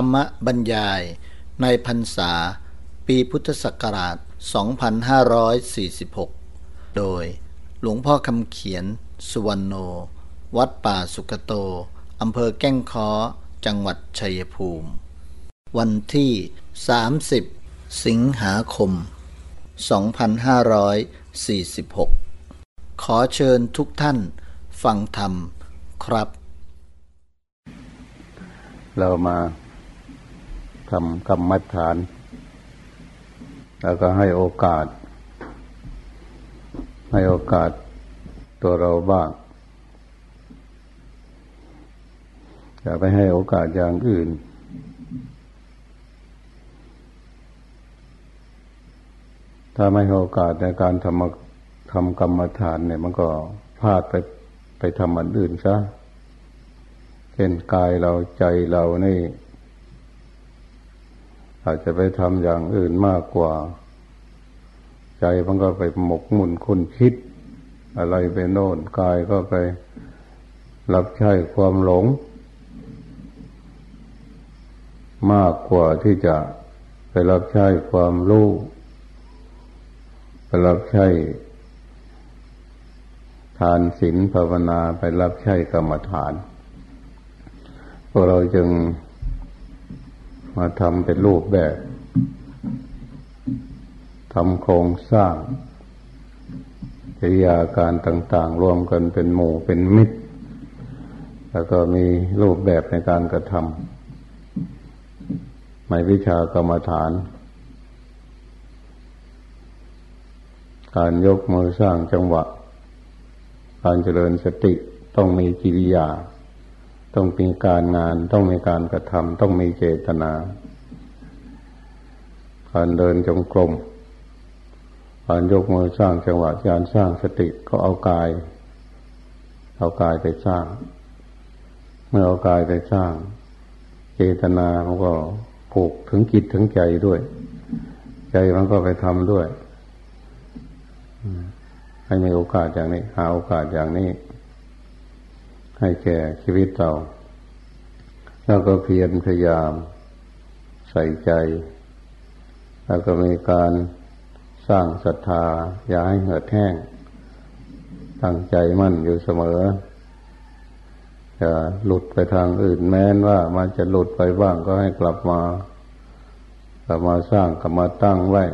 รรมบรรยายในพรรษา ปีพุทธศักราช 2546 โดยหลวงพ่อคำเขียน สุวรรณโน วัดป่าสุกโต อำเภอแก้งค้อ จังหวัดชัยภูมิ วันที่ 30 สิงหาคม 2546 ขอเชิญทุกท่านฟังธรรมครับ เรามา ทำกรรมฐาน แล้วก็ให้โอกาส ให้โอกาสตัวเราบ้างอย่าไปให้โอกาสอย่างอื่น ถ้าไม่ให้โอกาสในการทำทำกรรมฐานเนี่ย มันก็พลาดไปไปทำอันอื่นซะเช่นกายเราใจเรานี่ อาจจะไปทำอย่างอื่นมากกว่า ใจมันก็ไปหมกมุ่นคุณคิด อะไรไปโน่นกายก็ไปรับใช้ความหลง มากกว่าที่จะไปรับใช้ความรู้ไปรับใช้ทานศีลภาวนาไปรับใช้กรรมฐานพวกเราจึง มาทำเป็นรูปแบบทำโครงสร้างกิริยาการต่างๆ รวมกันเป็นหมู่เป็นมิตร แล้วก็มีรูปแบบในการกระทำไม่วิชากรรมฐาน การยกมือสร้างจังหวะ การเจริญสติต้องมีกิริยา ต้องมีการงาน ต้องมีการกระทำต้องมีเจตนา การเดินจงกรมการยกมือสร้างจังหวะการสร้างสติก็เอากาย เอากายไปสร้าง เมื่อเอากายไปสร้าง เจตนามันก็ผูกถึงจิตถึงใจด้วย ใจมันก็ไปทำด้วยให้มีโอกาสอย่างนี้ หาโอกาสอย่างนี้ ให้แก่ชีวิตเราแล้วก็เพียรพยายามใส่ใจ แล้วก็มีการสร้างศรัทธา อย่าให้เหือดแห้ง ตั้งใจมั่นอยู่เสมออย่าหลุดไปทางอื่นแม้นว่ามันจะหลุดไปบ้างก็ให้กลับมากลับมาสร้างกลับมาตั้งไว้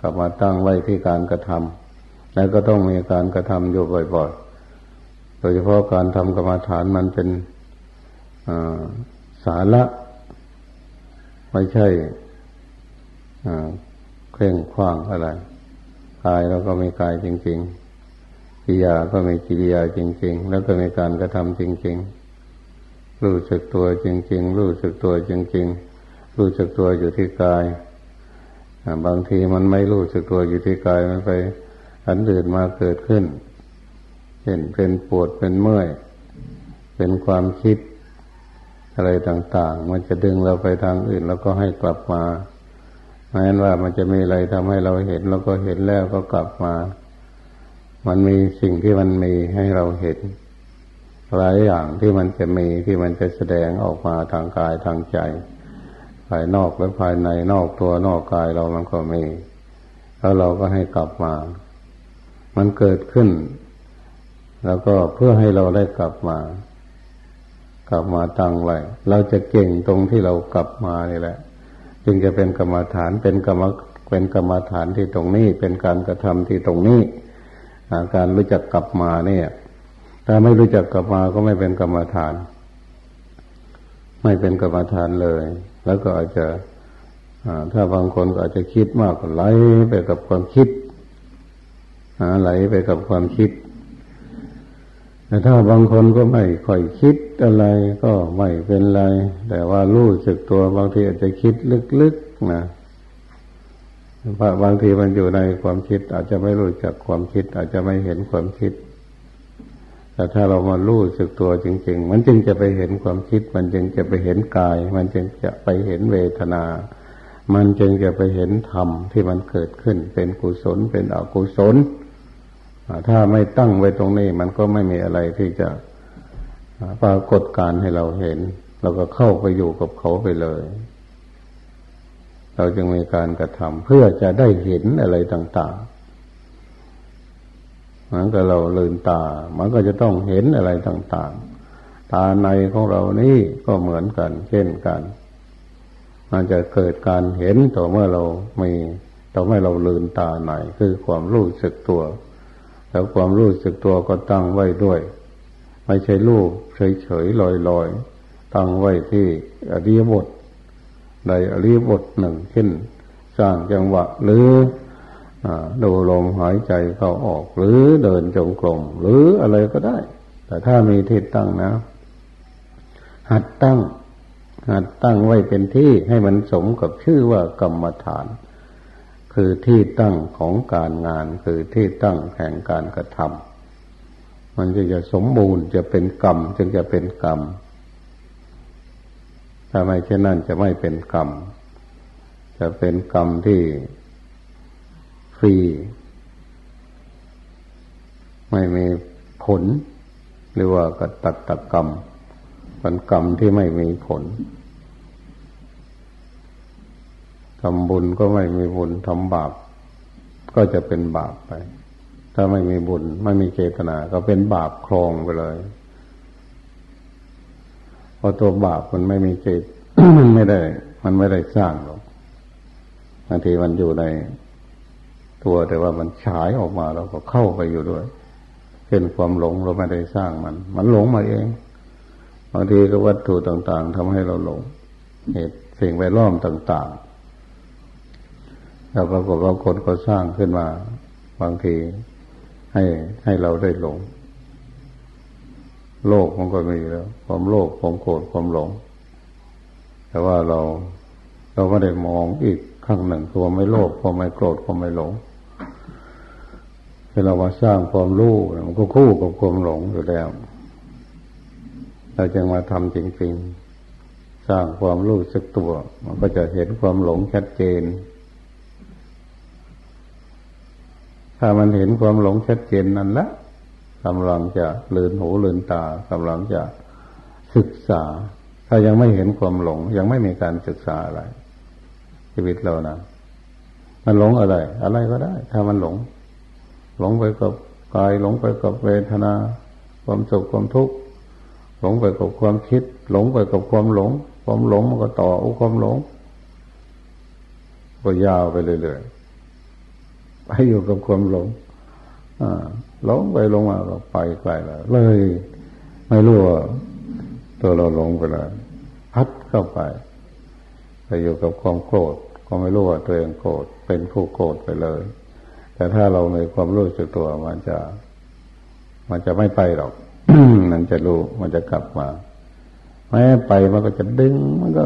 กลับมาตั้งไว้ที่การกระทำแล้วก็ต้องมีการกระทำอยู่บ่อยๆ ยเฉพาะการทำกรรมฐานมันเป็นสาระไม่ใช่เคร่งคว้างอะไรกายเราก็มีกายจริง ๆ กิริยาก็มีกิริยาจริง ๆ แล้วก็มีการกระทำจริง ๆ รู้สึกตัวจริง ๆ รู้สึกตัวจริง ๆ รู้สึกตัวอยู่ที่กายบางทีมันไม่รู้สึกตัวอยู่ที่กายมันไปอันอื่นมาเกิดขึ้น ช่นเป็นปวดเป็นเมื่อย เป็นความคิดอะไรต่าง ๆ มันจะดึงเราไปทางอื่น แล้วก็ให้กลับมาแม้ว่ามันจะมีอะไรทำให้เราเห็นเราก็เห็นแล้วก็กลับมา มันมีสิ่งที่มันมีให้เราเห็น หลายอย่างที่มันจะมีที่มันจะแสดงออกมาทางกายทางใจ ภายนอกและภายในนอกตัวนอกกายเรามันก็มี แล้วเราก็ให้กลับมา มันเกิดขึ้น แล้วก็เพื่อให้เราได้กลับมา กลับมาตั้งไว้ เราจะเก่งตรงที่เรากลับมานี่แหละ จึงจะเป็นกรรมฐานเป็นกรรมเป็นกรรมฐานที่ตรงนี้ เป็นการกระทำที่ตรงนี้การรู้จักกลับมาเนี่ย ถ้าไม่รู้จักกลับมาก็ไม่เป็นกรรมฐาน ไม่เป็นกรรมฐานเลย แล้วก็อาจจะถ้าบางคนก็อาจจะคิดมากก็ไหลไปกับความคิดไหลไปกับความคิด แต่ถ้าบางคนก็ไม่ค่อยคิดอะไรก็ไม่เป็นไร แต่ว่ารู้สึกตัวบางทีอาจจะคิดลึกๆนะบางทีมันอยู่ในความคิด อาจจะไม่รู้จักความคิด อาจจะไม่เห็นความคิด แต่ถ้าเรามารู้สึกตัวจริง ๆ มันจึงจะไปเห็นความคิด มันจึงจะไปเห็นกาย มันจึงจะไปเห็นเวทนา มันจึงจะไปเห็นธรรมที่มันเกิดขึ้น เป็นกุศลเป็นอกุศล ถ้าไม่ตั้งไว้ตรงนี้ มันก็ไม่มีอะไรที่จะปรากฏการให้เราเห็น เราก็เข้าไปอยู่กับเขาไปเลย เราจึงมีการกระทำเพื่อจะได้เห็นอะไรต่างๆมันก็เราลืนตา มันก็จะต้องเห็นอะไรต่าง ๆ ตาในของเรานี่ก็เหมือนกัน เช่นกันมันจะเกิดการเห็นต่อเมื่อเรามีต่อเมื่อเราลืนตาในคือความรู้สึกตัว แล้วความรู้สึกตัวก็ตั้งไว้ด้วย ไม่ใช่รูปเฉยๆลอยๆ ตั้งไว้ที่อริยบทใดอริยบทหนึ่งเช่นสร้างจังหวะหรือดูลมหายใจเข้าออก หรือเดินจงกรมหรืออะไรก็ได้ แต่ถ้ามีที่ตั้งนะหัดตั้งหัดตั้งไว้เป็นที่ให้มันสมกับชื่อว่ากรรมฐาน คือที่ตั้งของการงานคือที่ตั้งแห่งการกระทำมันจะจะสมบูรณ์จะเป็นกรรมจึงจะเป็นกรรมถ้าไม่เช่นนั้นจะไม่เป็นกรรม จะเป็นกรรมที่ฟรี ไม่มีผล หรือว่ากตัตกรรมเป็นกรรมที่ไม่มีผลทำบุญก็ไม่มีบุญทำบาป ก็จะเป็นบาปไป ถ้าไม่มีบุญ ไม่มีเจตนา ก็เป็นบาปครองไปเลยเพราะตัวบาปมันไม่มีเจตมันไม่ได้ มันไม่ได้สร้างหรอกบางทีมันอยู่ในตัวแต่ว่ามันฉายออกมาเราก็เข้าไปอยู่ด้วยเป็นความหลงเราไม่ได้สร้างมัน มันหลงมาเองบางทีก็วัตถุต่าง ๆทำให้เราหลง เหตุสิ่งแวดล้อมต่าง ๆ แล้วปรากฏว่าคนก็สร้างขึ้นมา บางทีให้ให้เราได้หลง โลกมันก็มีแล้ว ความโลภความโกรธความหลง แต่ว่าเราเราไม่ได้มองอีกข้างหนึ่งคือว่าไม่โลภความไม่โกรธความไม่หลงเรามาสร้างความรู้มันก็คู่กับความหลงอยู่แล้ว เราจึงมาทำจริง ๆ สร้างความรู้สึกตัว มันก็จะเห็นความหลงชัดเจน ถ้ามันเห็นความหลงชัดเจนนั่นละกำลังจะเลือนหูเลือนตากำลังจะศึกษา ถ้ายังไม่เห็นความหลง ยังไม่มีการศึกษาอะไร ชีวิตเรานะมันหลงอะไร อะไรก็ได้ ถ้ามันหลง หลงไปกับกายหลงไปกับเวทนา ความสุขความทุกข์หลงไปกับความคิด หลงไปกับความหลง ความหลงมันก็ต่ออุความหลง ก็ยาวไปเรื่อยๆ ไปอยู่กับความหลงหลงไปหลงมาก็ไปไกลแล้วเลย ไม่รู้ว่าตัวเราหลงไปแล้วพัดเข้าไปไปอยู่กับความโกรธก็ไม่รู้ว่าตัวเองโกรธเป็นผู้โกรธไปเลย แต่ถ้าเรามีความรู้สึกตัวมันจะ มันจะไม่ไปหรอกมันจะรู้มันจะกลับมาแม้ไปมันก็จะดึงมันก็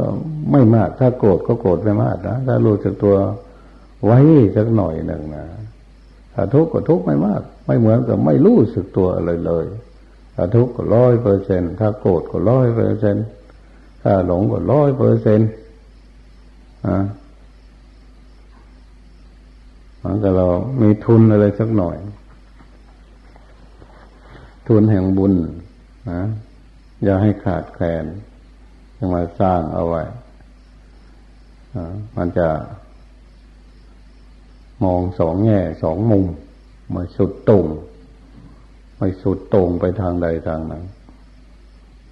ไม่มาก ถ้าโกรธก็โกรธไม่มากนะถ้ารู้สึกตัว ไว้สักหน่อยหนึ่งนะถ้าทุกข์ก็ทุกข์ไม่มาก ไม่เหมือนกับไม่รู้สึกตัวอะไรเลยถ้าทุกข์ก็ร้อยเปอร์เซ็นถ้าโกรธก็ร้อยเปอร์เซ็นถ้าหลงก็ร้อยเปอร์เซ็นต์อ่ามันก็เรามีทุนอะไรสักหน่อย ทุนแห่งบุญนะอย่าให้ขาดแคลนยังมาสร้างเอาไว้มันจะ มองสองแง่สองมุมไม่สุดตรงไม่สุดตรงไปทางใดทางหนึ่ง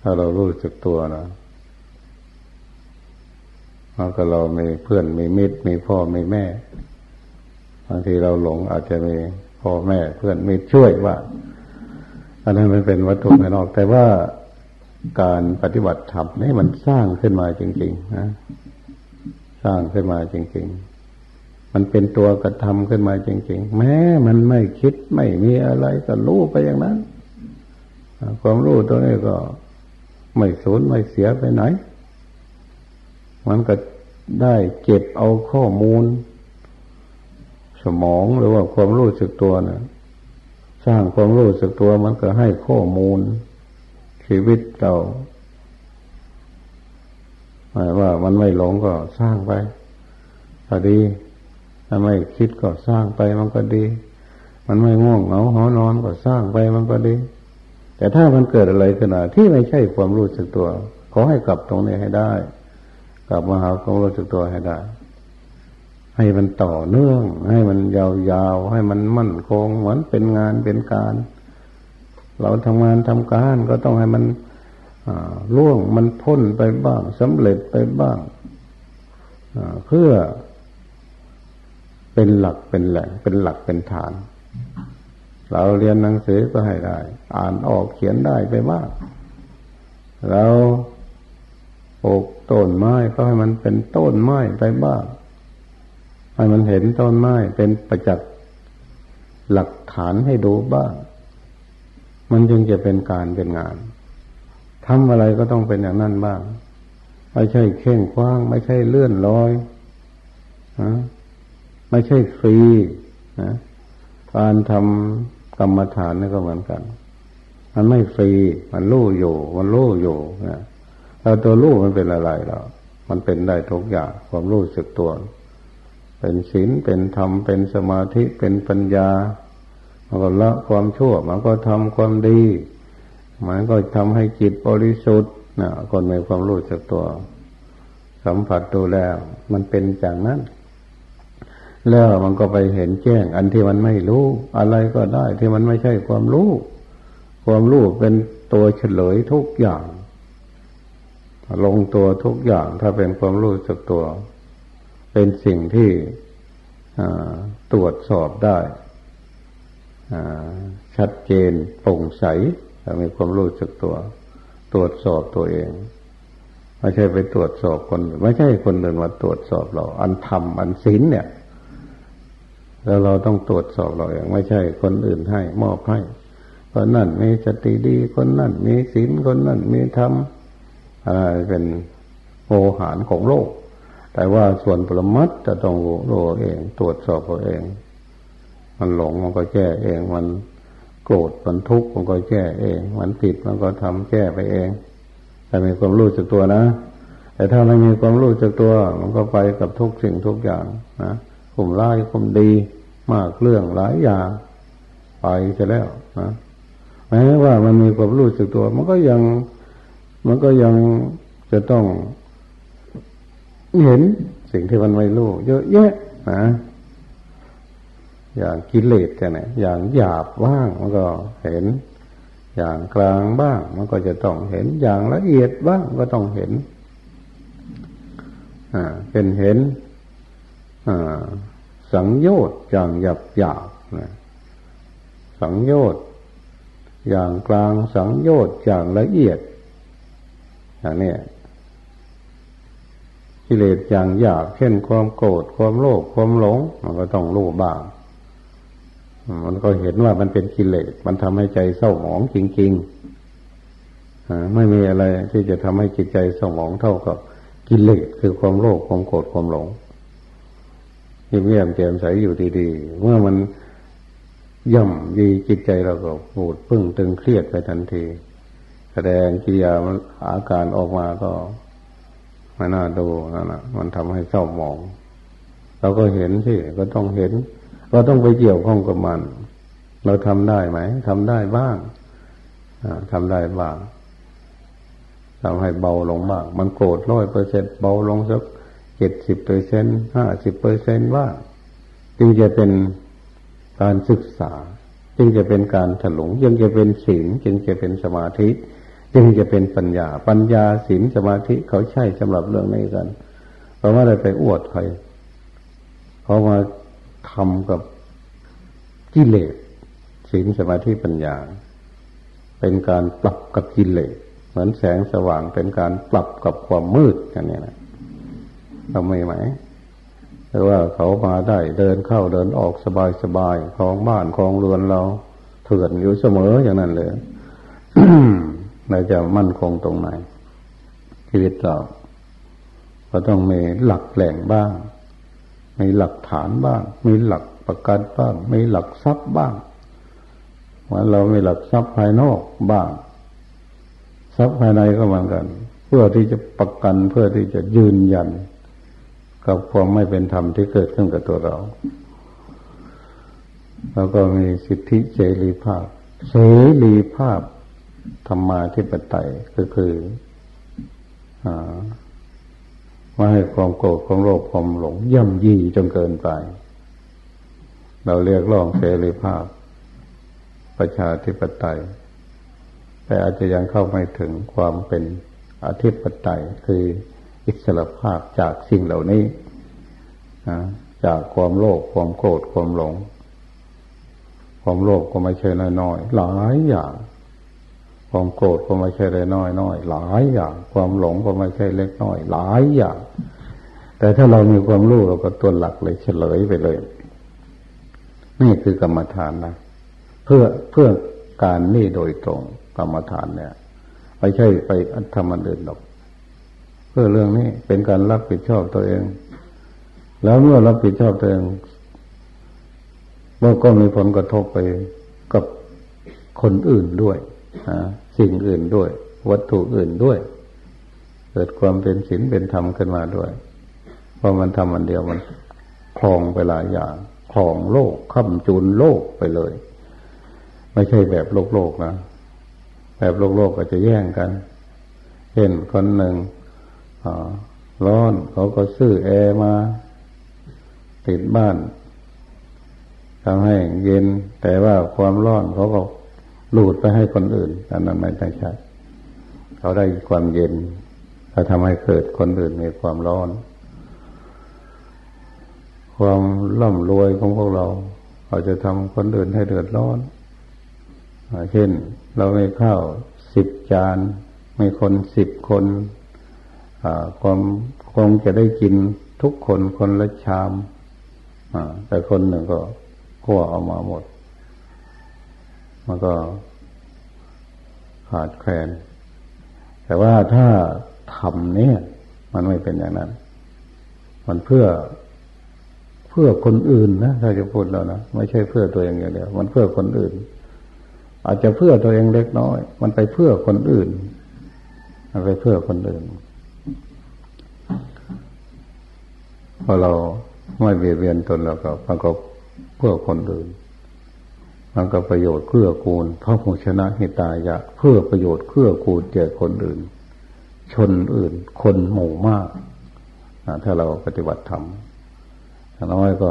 ถ้าเรารู้สึกตัวนะมันก็เรามีเพื่อนมีมิตรมีพ่อมีแม่บางทีเราหลงอาจจะมีพ่อแม่เพื่อนมีช่วยว่าอันนั้นมันเป็นวัตถุภายนอก แต่ว่าการปฏิบัติธรรมนี่มันสร้างขึ้นมาจริง ๆ นะ สร้างขึ้นมาจริง ๆ มันเป็นตัวกระทำขึ้นมาจริง ๆ แม้มันไม่คิดไม่มีอะไรก็รู้ไปอย่างนั้น ความรู้ตัวนี้ก็ไม่สูญไม่เสียไปไหน มันก็ได้เก็บเอาข้อมูล สมองหรือว่าความรู้สึกตัวนะสร้างความรู้สึกตัวมันก็ให้ข้อมูล ชีวิตเราหมายว่ามันไม่หลงก็สร้างไปก็ดี ถ้าไม่คิดก็สร้างไปมันก็ดี มันไม่ง่วงเหงาหอนอนก็สร้างไปมันก็ดี แต่ถ้ามันเกิดอะไรขึ้นมาที่ไม่ใช่ความรู้สึกตัว ขอให้กลับตรงนี้ให้ได้ กลับมาหาความรู้สึกตัวให้ได้ ให้มันต่อเนื่อง ให้มันยาวๆ ให้มันมั่นคงเหมือนเป็นงานเป็นการ เราทำงานทำการก็ต้องให้มันล่วงมันพ้นไปบ้างสำเร็จไปบ้างเพื่อ เป็นหลักเป็นแหล่ง เป็นหลักเป็นฐาน เราเรียนหนังสือก็ให้ได้ อ่านออกเขียนได้ไปบ้างเราปลูกต้นไม้ก็ให้มันเป็นต้นไม้ไปบ้างให้มันเห็นต้นไม้เป็นประจักษ์หลักฐานให้ดูบ้าง มันจึงจะเป็นการเป็นงานทำอะไรก็ต้องเป็นอย่างนั้นบ้าง ไม่ใช่เข่งคว้าง ไม่ใช่เลื่อนลอยนะ ไม่ใช่ฟรีนะการทำกรรมฐานนี่ก็เหมือนกัน มันไม่ฟรี มันรู้อยู่ มันรู้อยู่นะเราตัวรู้มันเป็นอะไรเรามันเป็นได้ทุกอย่างความรู้สึกตัว เป็นศีลเป็นธรรม เป็นสมาธิ เป็นปัญญา มันก็ละความชั่ว มันก็ทำความดี มันก็ทำให้จิตบริสุทธิ์นะคนมีความรู้สึกตัว สัมผัสดูแล้ว มันเป็นจากนั้น แล้วมันก็ไปเห็นแจ้ง อันที่มันไม่รู้ อะไรก็ได้ที่มันไม่ใช่ความรู้ ความรู้เป็นตัวเฉลยทุกอย่าง ลงตัวทุกอย่างถ้าเป็นความรู้สึกตัว เป็นสิ่งที่ตรวจสอบได้ชัดเจนโปร่งใสถ้ามีความรู้สึกตัว ตรวจสอบตัวเองไม่ใช่ไปตรวจสอบคน ไม่ใช่คนอื่นมาตรวจสอบเรา อันธรรมอันศีลเนี่ย แล้วเราต้องตรวจสอบเราเองไม่ใช่คนอื่นให้ มอบให้คนนั่นมีสติดีคนนั่นมีศีลคนนั่นมีธรรมอะไรเป็นโอหารของโลก แต่ว่าส่วนปรมัตจะต้องรู้เองตรวจสอบตัวเอง มันหลงมันก็แก้เองมันโกรธมันทุกข์มันก็แก้เอง มันผิดมันก็ทำแก้ไปเองแต่มีความรู้จักตัวนะ แต่ถ้าไม่มีความรู้จักตัว มันก็ไปกับทุกสิ่งทุกอย่างนะข่มร้ายข่มดี มากเรื่องหลายอย่างไปจะแล้วนะแม้ว่ามันมีความรู้สึกตัว มันก็ยังมันก็ยังจะต้องเห็นสิ่งที่มันไม่รู้เยอะแยะนะอย่างกิเลสกันเนี่ยอย่างหยาบว่างมันก็เห็น อย่างกลางบ้าง มันก็จะต้องเห็นอย่างละเอียดบ้างก็ต้องเห็น อ่าเป็นเห็น อ่า สังโยชน์อย่างหยาบหยาบนะสังโยชน์อย่างกลางสังโยชน์อย่างละเอียด อย่างนี้กิเลสอย่างหยาบเช่นความโกรธความโลภความหลง มันก็ต้องรู้บ้างมันก็เห็นว่ามันเป็นกิเลสมันทำให้ใจเศร้าหมองจริงๆไม่มีอะไรที่จะทำให้จิตใจเศร้าหมองเท่ากับกิเลสคือความโลภความโกรธความหลง เงียบๆแจ่มใสอยู่ดีๆ เมื่อมันย่ำยีจิตใจเราก็ปูดพึ่งตึงเครียดไปทันที แสดงกิริยาอาการออกมาก็ไม่น่าดูนั่นแหะมันทำให้เศร้าหมอง เราก็เห็นสิก็ต้องเห็นก็ต้องไปเกี่ยวข้องกับมัน เราทำได้ไหมทำได้บ้างทำได้บ้างทำให้เบาลงบ้าง มันโกรธร้อยเปอร์เซ็นเบาลงสัก เจ็ดสิบเปอร์เซ็นห้าสิบเปอร์เซ็นว่า จึงจะเป็นการศึกษา จึงจะเป็นการถลุงจึงจะเป็นศีลจึงจะเป็นสมาธิ จึงจะเป็นปัญญา ปัญญาศีลสมาธิเขาใช่สำหรับเรื่องนี้กัน เพราะว่าอะไรไปอวดใครเขามาทำกับกิเลสศีลสมาธิปัญญา เป็นการปรับกับกิเลสเหมือนแสงสว่างเป็นการปรับกับความมืดกันเนี่ยนะ ทำไม่ไหมแต่ว่าเขามาได้เดินเข้าเดินออกสบายสบายของบ้านของเรือนเราเถื่อนอยู่เสมออย่างนั้นเลยเราจะมั่นคงตรงไหน ชีวิตเราก็ต้องมีหลักแหล่งบ้าง มีหลักฐานบ้าง มีหลักประกันบ้าง มีหลักทรัพย์บ้างว่าเรามีหลักทรัพย์ภายนอกบ้าง ทรัพย์ภายในก็เหมือนกัน เพื่อที่จะประกันเพื่อที่จะยืนยัน กับความไม่เป็นธรรมที่เกิดขึ้นกับตัวเราแล้วก็มีสิทธิเสรีภาพ เสรีภาพธรรมาธิปไตยก็คือมาให้ความโกรธความโลภความหลงย่ำยี่จนเกินไป เราเรียกร้องเสรีภาพ ประชาธิปไตย แต่อาจจะยังเข้าไม่ถึงความเป็นอธิปไตยคือ อิสระภาพจากสิ่งเหล่านี้จากความโลภความโกรธความหลง ความโลภก็ไม่ใช่น้อยๆหลายอย่างความโกรธก็ไม่ใช่เล็กน้อยน้อยหลายอย่าง ความหลงก็ไม่ใช่เล็กน้อย หลายอย่าง แต่ถ้าเรามีความรู้เราก็ตัวหลักเลยเฉลยไปเลย นี่คือกรรมฐานนะเพื่อเพื่อการนี่โดยตรงกรรมฐานเนี่ยไม่ใช่ไปทำมันอื่นหรอก พื่อเรื่องนี้เป็นการรับผิดชอบตัวเอง แล้วเมื่อรับผิดชอบตัวเองเราก็มีผลกระทบไปกับคนอื่นด้วยสิ่งอื่นด้วย วัตถุอื่นด้วย เกิดความเป็นศีลเป็นธรรมขึ้นมาด้วย เพราะมันทำมันเดียวมันคลองไปหลายอย่างคลองโลกค้ำจูนโลกไปเลย ไม่ใช่แบบโลกโลกนะแบบโลกโลกก็จะแย่งกัน เห็นคนหนึ่ง ร้อนเขาก็ซื้อแอร์มา ติดบ้านทำให้เย็น แต่ว่าความร้อนเขาก็หลุดไปให้คนอื่นอันนั้นไม่ใช่เขาได้ความเย็นเขาทำให้เกิดคนอื่นมีความร้อน ความร่ำรวยของพวกเราเราจะทำคนอื่นให้เดือดร้อนเช่น เราไม่ข้าวสิบจาน มีคนสิบคน ความคงจะได้กินทุกคนคนละชามแต่คนหนึ่งก็ขั้วเอามาหมด มันก็ขาดแคลน แต่ว่าถ้าทำเนี่ย มันไม่เป็นอย่างนั้น มันเพื่อเพื่อคนอื่นนะถ้าจะพูดแล้วนะไม่ใช่เพื่อตัวเองอย่างเดียวมันเพื่อคนอื่น อาจจะเพื่อตัวเองเล็กน้อย มันไปเพื่อคนอื่นมันไปเพื่อคนอื่น พอเราไม่เบียดเบียนตนเราก็มันก็เพื่อคนอื่น มันก็ประโยชน์เพื่อกูลพระพุชนะหิตายะเพื่อประโยชน์เพื่อกูลแก่คนอื่น ชนอื่น คนหมู่มากถ้าเราปฏิบัติธรรมน้อยก็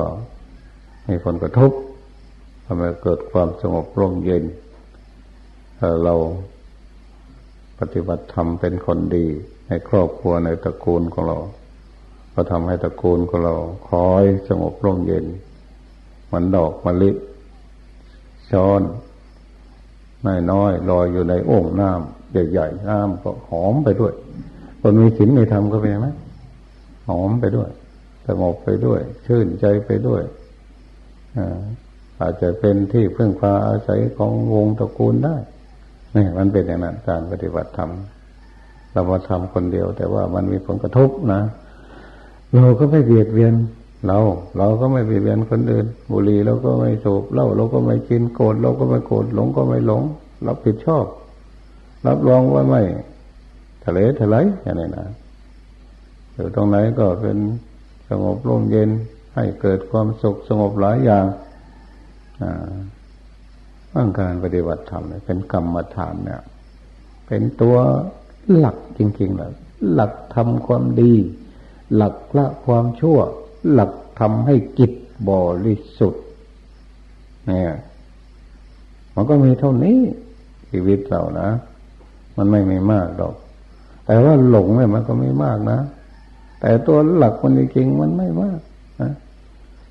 มีผลกระทบทำให้เกิดความสงบร่มเย็นถ้าเราปฏิบัติธรรมเป็นคนดี ในครอบครัวในตระกูลของเรา ก็ทำให้ตระกูลของเราคอยสงบร่มเย็น มันดอกมะลิช้อนน้อยๆลอยอยู่ในโอ่งน้ำใหญ่ๆน้ำก็หอมไปด้วย คนมีศีลมีธรรมก็เป็นไหมหอมไปด้วยสงบไปด้วย ชื่นใจไปด้วยอาจจะเป็นที่พึ่งพาอาศัยของวงตระกูลได้นี่มันเป็นอย่างนั้นการปฏิบัติธรรมเรามาทำคนเดียว แต่ว่ามันมีผลกระทบนะ เราก็ไม่เบียดเบียนเรา เราก็ไม่เบียดเบียนคนอื่น บุหรี่เราก็ไม่สูบเหล้าเราก็ไม่กินโกรธเราก็ไม่โกรธหลงก็ไม่หลงรับผิดชอบ รับรองว่าไม่ทะเลทลายอย่างนี้นะอยู่ตรงไหนก็เป็นสงบร่มเย็นให้เกิดความสุขสงบหลายอย่างอ่าร่างการปฏิบัติธรรมเนี่ยเป็นกรรมฐานเนี่ย เป็นตัวหลักจริงๆเลยหลักทำความดี หลักละความชั่ว หลักทำให้จิตบริสุทธิ์เนี่ยมันก็มีเท่านี้ชีวิตเรานะมันไม่มีมากดอก แต่ว่าหลงเนี่ยมันก็ไม่มากนะ แต่ตัวหลักมันจริงมันไม่มากนะ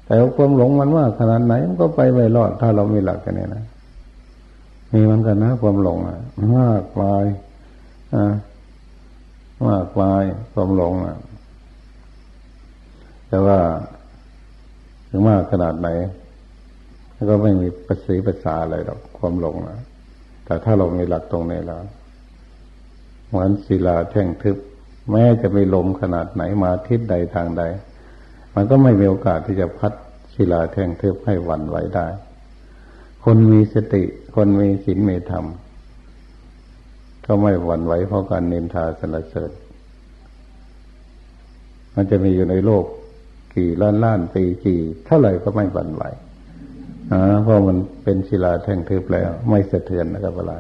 แต่ความหลงมันมากขนาดไหนมันก็ไปไม่รอดถ้าเรามีหลักกันเนี่ยนะมีมันกันนะความหลงอะมากลายอ่ามากลายความหลงอะ แต่ว่าถึงมากขนาดไหนก็ไม่มีประสีภาษาอะไรหรอกความหลงนะแต่ถ้าเรามีหลักตรงนี้แล้วเหมือนศิลาแท่งทึบ แม้จะมีลมขนาดไหนมาทิศใดทางใด มันก็ไม่มีโอกาสที่จะพัดศิลาแท่งทึบให้วันไหวได้ คนมีสติ คนมีศีลมีธรรมก็ไม่หวั่นไหวเพราะการเนินทาสรรเสริญ มันจะมีอยู่ในโลก กี่ล้านล้านปีกี่เท่าไหร่ก็ไม่บันไหวเพราะมันเป็นศิลาแท่งทึบแล้ว ไม่สะเทือนนะครับเวลา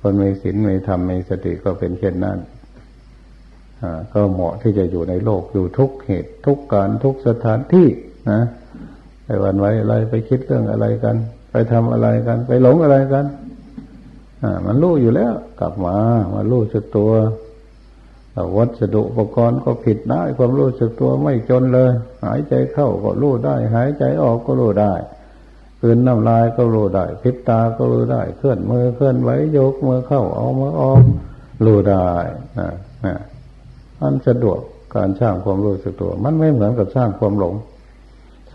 คนมีศีลมีธรรมมีสติก็เป็นเช่นนั้นก็เหมาะที่จะอยู่ในโลกอยู่ทุกเหตุทุกการทุกสถานที่นะไปวันไว้อะไรไปคิดเรื่องอะไรกัน ไปทำอะไรกัน ไปหลงอะไรกัน อ่า มันรู้อยู่แล้ว กลับมามารู้สึกตัว วัสดุอุปกรณ์ก็ผิดได้ความรู้สึกตัวไม่จนเลย หายใจเข้าก็รู้ได้ หายใจออกก็รู้ได้คืนน้ำลายก็รู้ได้พิบตาก็รู้ได้ เคลื่อนมือเคลื่อนไหวยกมือเข้าเอามือออกรู้ได้นะนะมันสะดวกการสร้างความรู้สึกตัว มันไม่เหมือนกับสร้างความหลง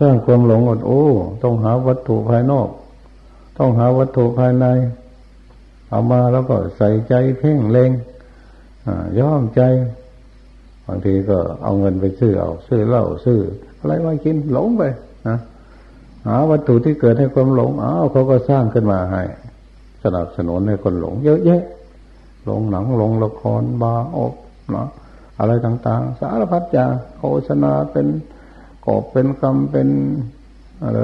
สร้างความหลงอดโอ้ต้องหาวัตถุภายนอก ต้องหาวัตถุภายใน เอามาแล้วก็ใส่ใจเพ่งเล็ง ย่อมใจบางทีก็เอาเงินไปซื้อเอาซื้อเหล้าซื้อ อะไรมากินหลงไปนะหาวัตถุที่เกิดให้ความหลงอ้าวเขาก็สร้างขึ้นมาให้ สนับสนุนให้คนหลง เยอะแยะหลงหนังหลงละครบาอกเนาะอะไรต่าง ๆ สารพัดอย่างโฆษณาเป็นกอบเป็นคำเป็นอะไร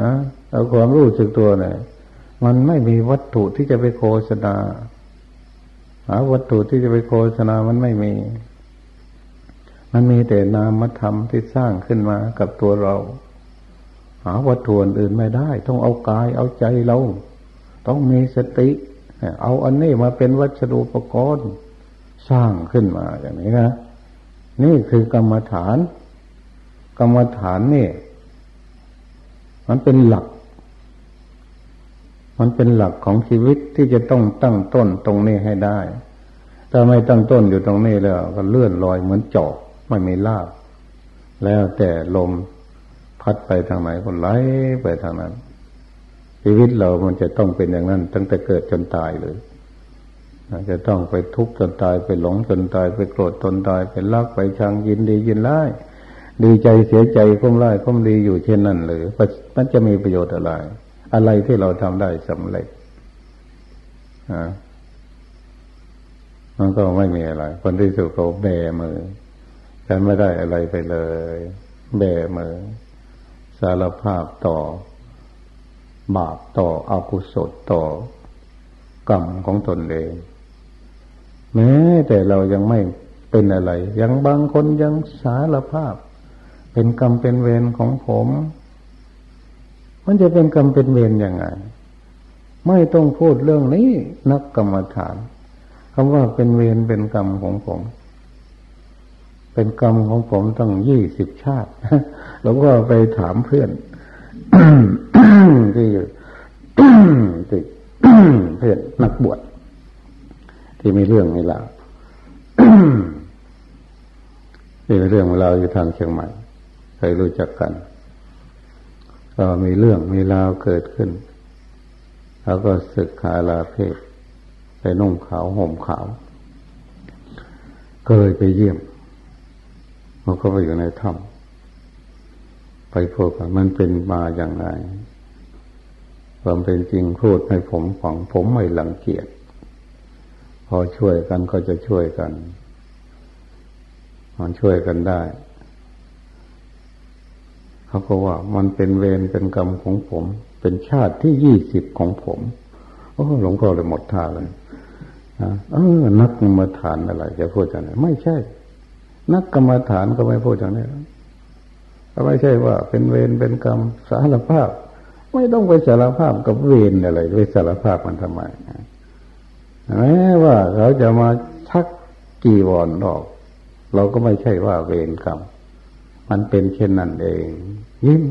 นะแต่ความรู้สึกตัวเนี่ยมันไม่มีวัตถุที่จะไปโฆษณา หาวัตถุที่จะไปโฆษณามันไม่มี มันมีแต่นามธรรมที่สร้างขึ้นมากับตัวเรา หาวัตถุอื่นไม่ได้ ต้องเอากายเอาใจเรา ต้องมีสติ เอาอันนี้มาเป็นวัสดุอุปกรณ์สร้างขึ้นมาอย่างนี้นะ นี่คือกรรมฐาน กรรมฐานนี่ มันเป็นหลัก มันเป็นหลักของชีวิตที่จะต้องตั้งต้นตรงนี้ให้ได้ ถ้าไม่ตั้งต้นอยู่ตรงนี้แล้ว ก็เลื่อนลอยเหมือนจอกไม่มีลากแล้วแต่ลมพัดไปทางไหนก็ไหลไปทางนั้น ชีวิตเรามันจะต้องเป็นอย่างนั้น ตั้งแต่เกิดจนตายเลยจะต้องไปทุกข์จนตายไปหลงจนตายไปโกรธจนตายไปรักไปชังยินดียินร้ายดีใจเสียใจก้มไล่ก้มดีอยู่เช่นนั้นหรือมันจะมีประโยชน์อะไร อะไรที่เราทำได้สำเร็จมันก็ไม่มีอะไร คนที่สุดเขาแบมือ ฉันไม่ได้อะไรไปเลย แบมือ สารภาพต่อ บาปต่ออกุศลต่อกรรมของตนเอง แม้แต่เรายังไม่เป็นอะไร ยังบางคนยังสารภาพ เป็นกรรมเป็นเวรของผม มันจะเป็นกรรมเป็นเวรยังไง ไม่ต้องพูดเรื่องนี้ นักกรรมฐานคำว่าเป็นเวรเป็นกรรมของผม เป็นกรรมของผมตั้งยี่สิบชาติแล้วก็ไปถามเพื่อนที่ติดเพื่อนนักบวชที่มีเรื่องมีราวที่มีเรื่องมีราอยู่ทางเชียงใหม่เคยรู้จักกัน ก็มีเรื่องมีราวเกิดขึ้น แล้วก็ศึกขาลาเพศไปนุ่งขาวห่มขาว ก็เลยไปเยี่ยมเขาก็ไปอยู่ในถ้ำไปพบกันมันเป็นมาอย่างไรความเป็นจริงพูดให้ผมฟังผมไม่หลังเกียจพอช่วยกันก็จะช่วยกันมันช่วยกันได้ เขาก็ว่ามันเป็นเวรเป็นกรรมของผม เป็นชาติที่ยี่สิบของผมโอ้หลวงพ่อเลยหมดท่าเลยเออ นักกรรมฐานอะไรจะพูดอย่างนี้ไม่ใช่ นักกรรมฐานก็ไม่พูดอย่างนี้ก็ไม่ใช่ว่า เป็นเวรเป็นกรรมสารภาพ ไม่ต้องไปสารภาพกับเวรอะไรไปสารภาพมันทำไมแม้ว่าเขาจะมาชักกี่วอนออก เราก็ไม่ใช่ว่าเวรกรรม มันเป็นเช่นนั้นเอง ยิ้ม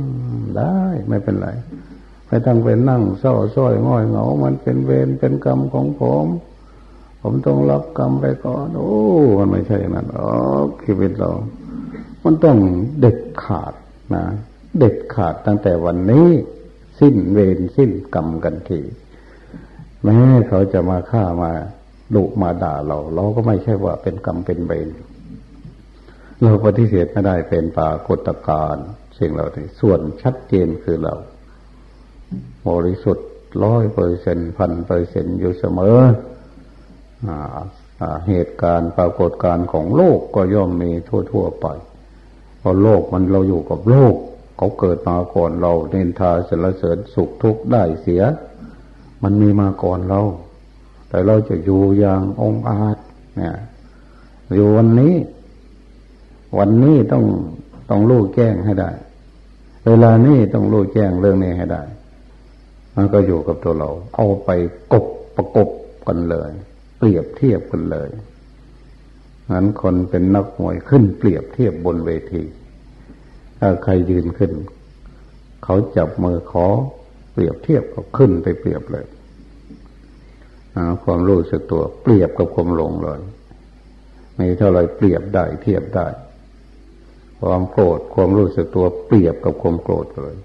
ได้ไม่เป็นไรไม่ต้องไปนั่งเศร้าส้อยง่อยเหงา มันเป็นเวรเป็นกรรมของผม ผมต้องรับกรรมไปก่อนโอ้มันไม่ใช่อย่างนั้นอ๋อชีวิตเรา มันต้องเด็ดขาดนะเด็ดขาดตั้งแต่วันนี้ สิ้นเวรสิ้นกรรมกันทีแม้เขาจะมาฆ่ามาดุมาด่าเรา เราก็ไม่ใช่ว่าเป็นกรรมเป็นเวร เราปฏิเสธไม่ได้เป็นปากฏการสิ่งเหล่านี้ส่วนชัดเจนคือเรา บริสุทธิ์ร้อยเปอร์เซ็นพันเปอร์เซ็นอยู่เสมอเหตุการณ์ปรากฏการณ์ของโลกก็ย่อมมีทั่ว ๆ ไป เพราะโลกมันเราอยู่กับโลก เขาเกิดมาก่อนเราเนินทาสรรเสริญสุขทุกข์ได้เสีย มันมีมาก่อนเรา แต่เราจะอยู่อย่างองอาจเนี่ยอยู่วันนี้ วันนี้ต้องต้องรู้แจ้งให้ได้ เวลานี้ต้องรู้แจ้งเรื่องนี้ให้ได้ มันก็อยู่กับตัวเรา เอาไปกบประกบกันเลย เปรียบเทียบกันเลยงั้นคนเป็นนักมวยขึ้นเปรียบเทียบบนเวที ถ้าใครยืนขึ้น เขาจับมือขอเปรียบเทียบก็ขึ้นไปเปรียบเลยความรู้สึกตัวเปรียบกับความหลงเลยมีเท่าไรเปรียบได้เทียบได้ ความโกรธความรู้สึกตัวเปรียบกับความโกรธเลย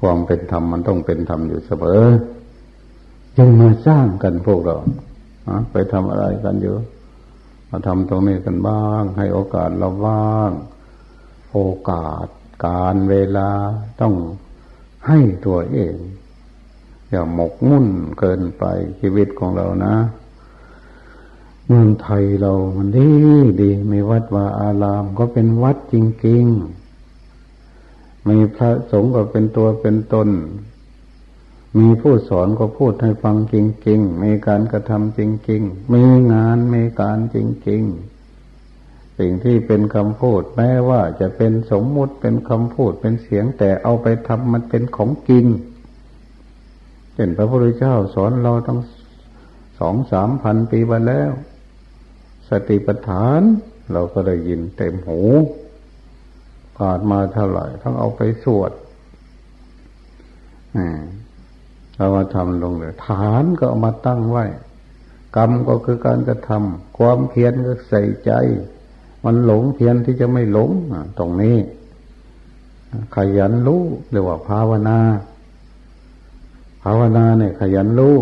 ความเป็นธรรมมันต้องเป็นธรรมอยู่เสมอยังมาสร้างกันพวกเราไปทำอะไรกันอยู่มาทำตรงนี้กันบ้าง ให้โอกาสเราบ้าง โอกาสการเวลาต้องให้ตัวเอง อย่าหมกมุ่นเกินไปชีวิตของเรานะ เมืองไทยเรามันดีดีไมีวัดว่าอารามก็เป็นวัดจริงๆ มีพระสงฆ์ก็เป็นตัวเป็นตน มีผู้สอนก็พูดให้ฟังจริง ๆ มีการกระทำจริง ๆ มีงานมีการจริง ๆ สิ่งที่เป็นคำพูดแม้ว่าจะเป็นสมมุติเป็นคำพูดเป็นเสียงแต่เอาไปทำมันเป็นของจริงเช่นพระพุทธเจ้าสอนเราตั้งสองสามพันปีมาแล้ว สติปัฏฐาน เราก็ได้ยินเต็มหูผ่านมาเท่าไหร่ทั้งเอาไปสวดเรามาทำลงเลยฐานก็เอามาตั้งไว้ กรรมก็คือการกระทำความเพียรก็ใส่ใจ มันหลงเพียรที่จะไม่หลงตรงนี้ ขยันรู้เรียกว่าภาวนา ภาวนาเนี่ย ขยันรู้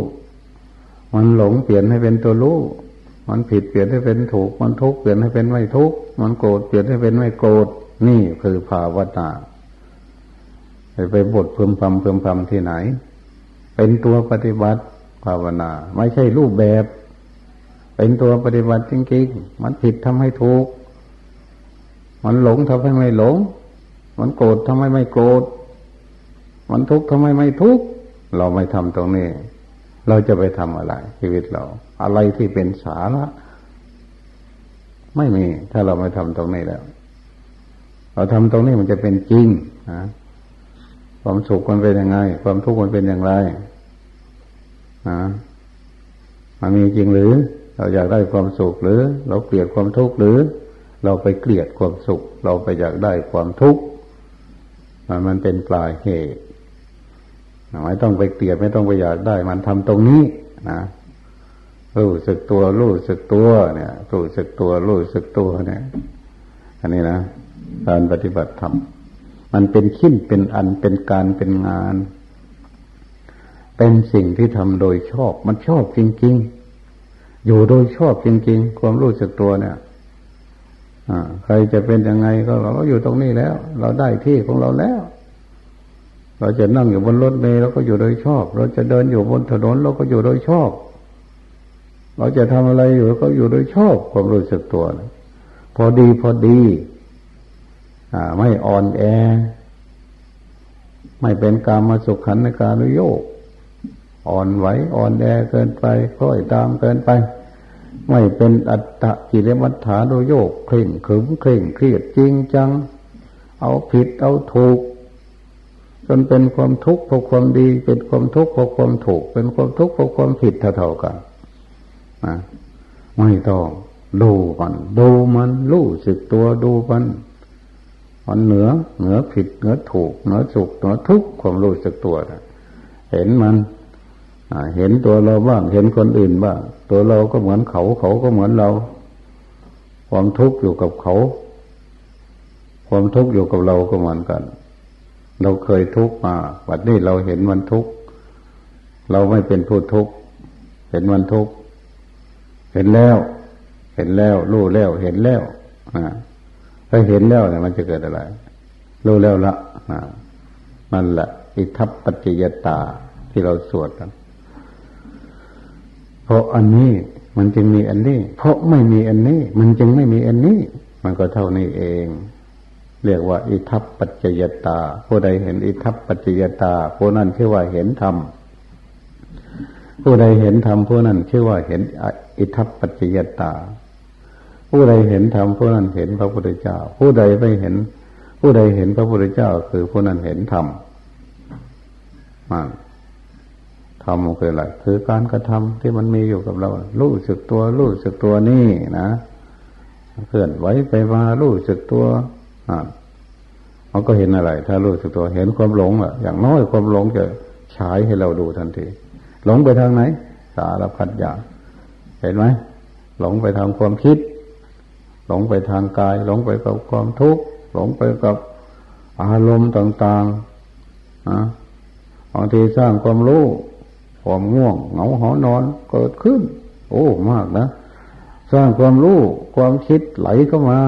มันหลงเปลี่ยนให้เป็นตัวรู้ มันผิดเปลี่ยนให้เป็นถูก มันทุกข์เปลี่ยนให้เป็นไม่ทุกข์ มันโกรธเปลี่ยนให้เป็นไม่โกรธ นี่คือภาวนาไปไปบทเพิ่มพำเพิ่มพำที่ไหน เป็นตัวปฏิบัติภาวนา ไม่ใช่รูปแบบ เป็นตัวปฏิบัติจริงๆ มันผิดทำให้ถูก มันหลงทำให้ไม่หลง มันโกรธทำให้ไม่โกรธ มันทุกข์ทำให้ไม่ทุกข์ เราไม่ทำตรงนี้ เราจะไปทำอะไร ชีวิตเรา อะไรที่เป็นสาระไม่มี ถ้าเราไม่ทำตรงนี้แล้ว เราทำตรงนี้มันจะเป็นจริงนะความสุขมันเป็นยังไง ความทุกข์มันเป็นอย่างไรนะมันมีจริงหรือ เราอยากได้ความสุขหรือ เราเกลียดความทุกข์หรือ เราไปเกลียดความสุข เราไปอยากได้ความทุกข์มันเป็นปลายเหตุไม่ต้องไปเกลียดไม่ต้องไปอยากได้ มันทำตรงนี้นะ รู้สึกตัวรู้สึกตัวเนี่ยรู้สึกตัวรู้สึกตัวเนี่ย อันนี้นะการปฏิบัติธรรมมันเป็นขิ้นเป็นอันเป็นการเป็นงาน เป็นสิ่งที่ทำโดยชอบ มันชอบจริง ๆ อยู่โดยชอบจริง ๆ ความรู้สึกตัวเนี่ยใครจะเป็นยังไงก็เราอยู่ตรงนี้แล้ว เราได้ที่ของเราแล้ว เราจะนั่งอยู่บนรถเมล์เราก็อยู่โดยชอบ เราจะเดินอยู่บนถนนเราก็อยู่โดยชอบ เราจะทำอะไรอยู่ก็อยู่โดยชอบความรู้สึกตัวนะพอดีพอดี อ่า ไม่อ่อนแอ ไม่เป็นการมาสุขขันในการุโยกอ่อนไหวอ่อนแอเกินไปค่อยตามเกินไป ไม่เป็นอัตตะกิเลมัฏฐานโยกเคร่งขึมเคร่งเครียดจริงจัง เอาผิดเอาถูกจนเป็นความทุกข์เพราะความดี เป็นความทุกข์เพราะความถูก เป็นความทุกข์เพราะความผิดเท่าๆกัน นะไม่ต้องดูมันดูมันรู้สึกตัวดูมันมันเหนือเหนือผิดเหนือถูกเหนือสุขเหนือทุกข์ความรู้สึกตัวเห็นมันเห็นตัวเราบ้างเห็นคนอื่นบ้างตัวเราก็เหมือนเขาเขาก็เหมือนเรา ความทุกข์อยู่กับเขา ความทุกข์อยู่กับเราก็เหมือนกัน เราเคยทุกข์มาวันนี้เราเห็นมันทุกข์เราไม่เป็นผู้ทุกข์เห็นมันทุกข์ เห็นแล้ว เห็นแล้ว รู้แล้ว เห็นแล้วอ่าถ้าเห็นแล้วเนี่ยมันจะเกิดอะไร รู้แล้วละอ่ามันละอิทัปปัจจยตาที่เราสวดกันเพราะอันนี้มันจึงมีอันนี้ เพราะไม่มีอันนี้ มันจึงไม่มีอันนี้ มันก็เท่านี้เอง เรียกว่า อิทัปปัจจยตาผู้ใดเห็นอิทัปปัจจยตาผู้นั้นชื่อว่าเห็นธรรม ผู้ใดเห็นธรรมผู้นั้นชื่อว่าเห็นอิทัปปัจจยตา ผู้ใดเห็นธรรมผู้นั้นเห็นพระพุทธเจ้า ผู้ใดไม่เห็น ผู้ใดเห็นพระพุทธเจ้า คือผู้นั้นเห็นธรรมมันธรรมคืออะไรคือการกระทำที่มันมีอยู่กับเรา รู้สึกตัวรู้สึกตัวนี่นะเคลื่อนไหวไปมารู้สึกตัวอ่ามันก็เห็นอะไร ถ้ารู้สึกตัวเห็นความหลงอะ อย่างน้อยความหลงจะฉายให้เราดูทันที หลงไปทางไหน สารพัดอย่างเห็นไหมหลงไปทางความคิด หลงไปทางกาย หลงไปกับความทุกข์หลงไปกับอารมณ์ต่างๆนะบางทีสร้างความรู้ความง่วงเหงาหอนอนเกิดขึ้น โอ้มากนะสร้างความรู้ความคิดไหลเข้ามา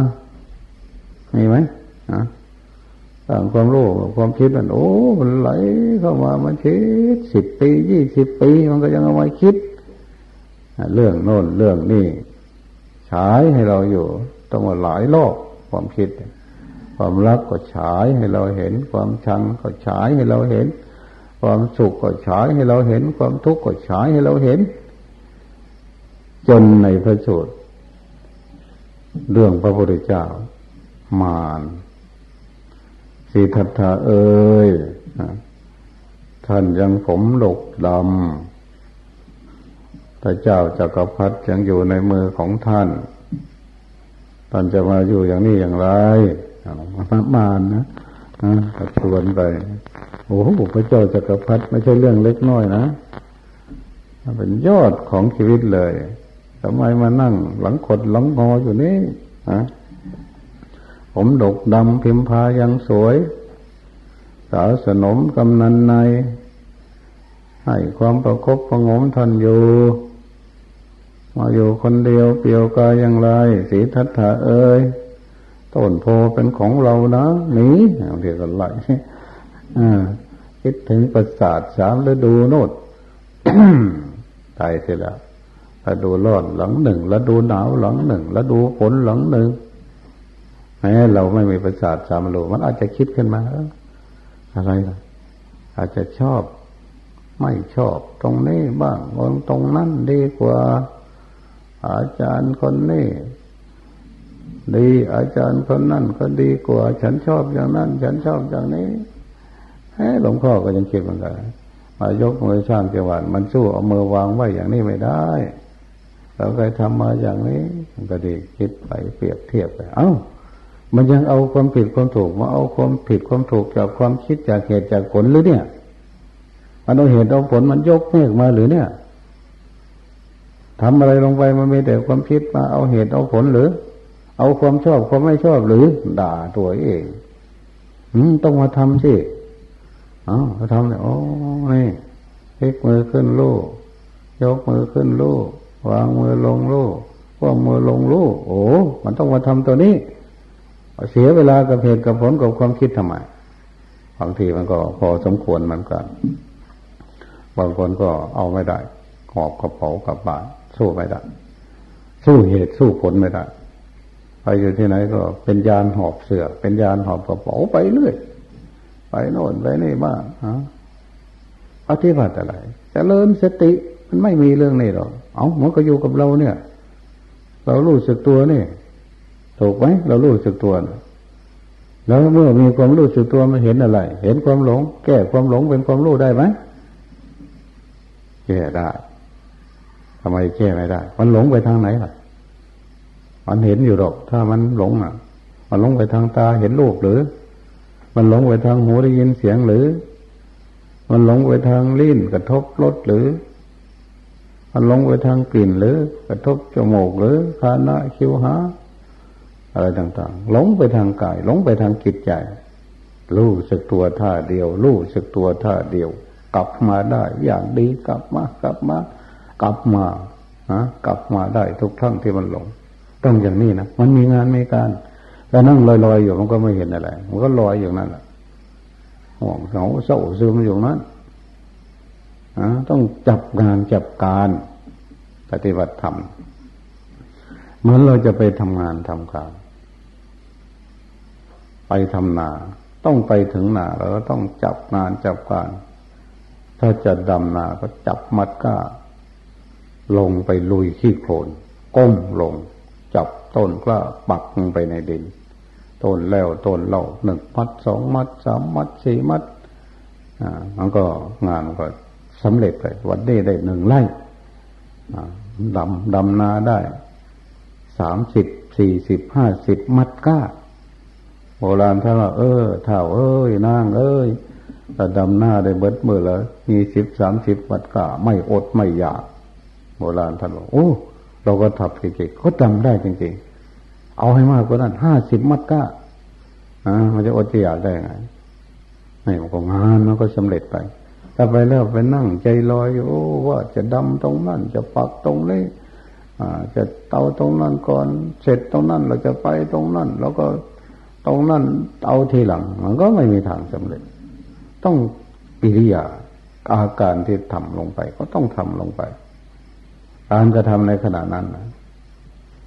มีไหมนะ สร้างความรู้ความคิดมันโอ้มันไหลเข้ามามันคิดสิบปียี่สิบปีมันก็ยังเอาไว้คิดเรื่องโน่นเรื่องนี้ฉายให้เราอยู่ต้องมาหลายรอบความคิด ความรักก็ฉายให้เราเห็น ความชังก็ฉายให้เราเห็น ความสุขก็ฉายให้เราเห็น ความทุกข์ก็ฉายให้เราเห็น จนในพระสูตรเรื่องพระพุทธเจ้ามาร สีทัตถาเอ้ยท่านยังผมหลกดำพระเจ้าจักรพรรดิยังอยู่ในมือของท่าน ท่านจะมาอยู่อย่างนี้อย่างไรมามานนะตัดชวนไป โอ้โหพระเจ้าจักรพรรดิไม่ใช่เรื่องเล็กน้อยนะเป็นยอดของชีวิตเลยทำไมมานั่งหลังขดหลังงออยู่นี่ฮะ ผมดกดำพิมพายังสวย สาวสนมกำนันใน ให้ความประคบประงมท่านอยู่ มาอยู่คนเดียวเปลี่ยวกายอย่างไรสีทัตถาเอ้ยต้นโพเป็นของเรานะหนีเรียกกันไรคิดถึงประสาทสามฤดูโนดตายเสียแล้วฤดูร้อนหลังหนึ่งฤดูหนาวหลังหนึ่งฤดูฝนหลังหนึ่ง แม้เราไม่มีประสาทสามโลมันอาจจะคิดขึ้นมาอะไรล่ะอาจจะชอบ ไม่ชอบตรงนี้บ้างตรงนั้นดีกว่า อาจารย์คนนี้ดีอาจารย์คนนั้นก็ดีกว่า ฉันชอบอย่างนั้น ฉันชอบอย่างนี้หลวงพ่อก็ยังคิดเหมือนกันมายกมือช่างจังหวัดมันสู้เอามือวางไว้อย่างนี้ไม่ได้ เราเคยทำมาอย่างนี้ มันก็ดีคิดไปเปรียบเทียบไป เอา้า มันยังเอาความผิดความถูกมาเอาความผิดความถูกจากความคิดจากเหตุจากผลหรือเนี่ย มันเอาเหตุเอาผลมันยกเมฆมาหรือเนี่ยทำอะไรลงไปมันมีแต่ความคิดมาเอาเหตุเอาผลหรือ เอาความชอบความไม่ชอบหรือ ด่าตัวเองอืมต้องมาทำสิอ๋อทำเลยโอ้นี่พลิกมือขึ้นลูกยกมือขึ้นลูกวางมือลงลูกวางมือลงลูกโอ้มันต้องมาทำตัวนี้ เสียเวลากับเหตุกับผลกับความคิดทำไมบางทีมันก็พอสมควรเหมือนกันบางคนก็เอาไม่ได้หอบกระเป๋ากลับบ้านสู้ไม่ได้ สู้เหตุสู้ผลไม่ได้ไปอยู่ที่ไหนก็เป็นยานหอบเสือเป็นยานหอบกระเป๋าไปเรื่อยไปโน่นไปนี่บ้างฮะอธิบัติอะไรแต่เลินสติมันไม่มีเรื่องนี้หรอกเอามันก็อยู่กับเราเนี่ย เรารู้สึกตัวนี่ ถูกไหมเรารู้สึกตัวนะแล้วเมื่อมีความรู้สึกตัวมันเห็นอะไร เห็นความหลง แก้ความหลงเป็นความรู้ได้ไหมแก้ได้ทำไมแก้ไม่ได้ มันหลงไปทางไหนล่ะ มันเห็นอยู่หรอก ถ้ามันหลงอะ มันหลงไปทางตาเห็นรูปหรือ มันหลงไปทางหูได้ยินเสียงหรือ มันหลงไปทางลิ้นกระทบรสหรือ มันหลงไปทางกลิ่นหรือ กระทบจมูกหรือคานะคิวหา อะไรต่างๆ หลงไปทางกาย หลงไปทางจิตใจ รู้สึกตัวท่าเดียว รู้สึกตัวท่าเดียว กลับมาได้ อย่างดีกลับมากลับมากลับมาฮะกลับมาได้ทุกครั้งที่มันหลง ต้องอย่างนี้นะมันมีงานมีการแต่นั่งลอยๆอยู่มันก็ไม่เห็นอะไร มันก็ลอยอย่างนั้นแหละห่วงเหงาเศร้าซึมอยู่นั้นนะต้องจับงานจับการปฏิบัติธรรมเหมือนเราจะไปทำงานทำการ ไปทำนา ต้องไปถึงนาเราก็ต้องจับงานจับการ ถ้าจะดำนาก็จับมัดก้า ลงไปลุยขี้โคลน ก้มลง จับต้นกล้าปักลงไปในดิน ต้นแล้วต้นเล่าหนึ่งมัดสองมัดสามมัดสี่มัดอ่ามันก็งานก็สำเร็จไปวันนี้ได้หนึ่งไร่ดำดำนาได้สามสิบสี่สิบห้าสิบมัดก้า โบราณท่านว่าเออเท่าเอ้ยนางเอ้ยถ้าดำหน้าได้เบิดมือแล้วมีสิบสามสิบมัดก้าไม่อดไม่อยาก โบราณท่านบอกโอ้เราก็ทับจริงๆก็จำได้จริงๆ เอาให้มากกว่านั้นห้าสิบมัดก้าอ่ามันจะอดจะอยากได้ไงไม่มันก็งานมันก็สำเร็จไป ถ้าไปแล้วไปนั่งใจลอยอยู่ว่าจะดำตรงนั้น จะปักตรงนี้อ่า จะเตาตรงนั้นก่อน เสร็จตรงนั้นเราจะไปตรงนั้น แล้วก็ ตรงนั้นเอาทีหลัง มันก็ไม่มีทางสำเร็จ ต้องปิริยาอาการที่ทำลงไป ก็ต้องทำลงไป การกระทำในขณะนั้นนะ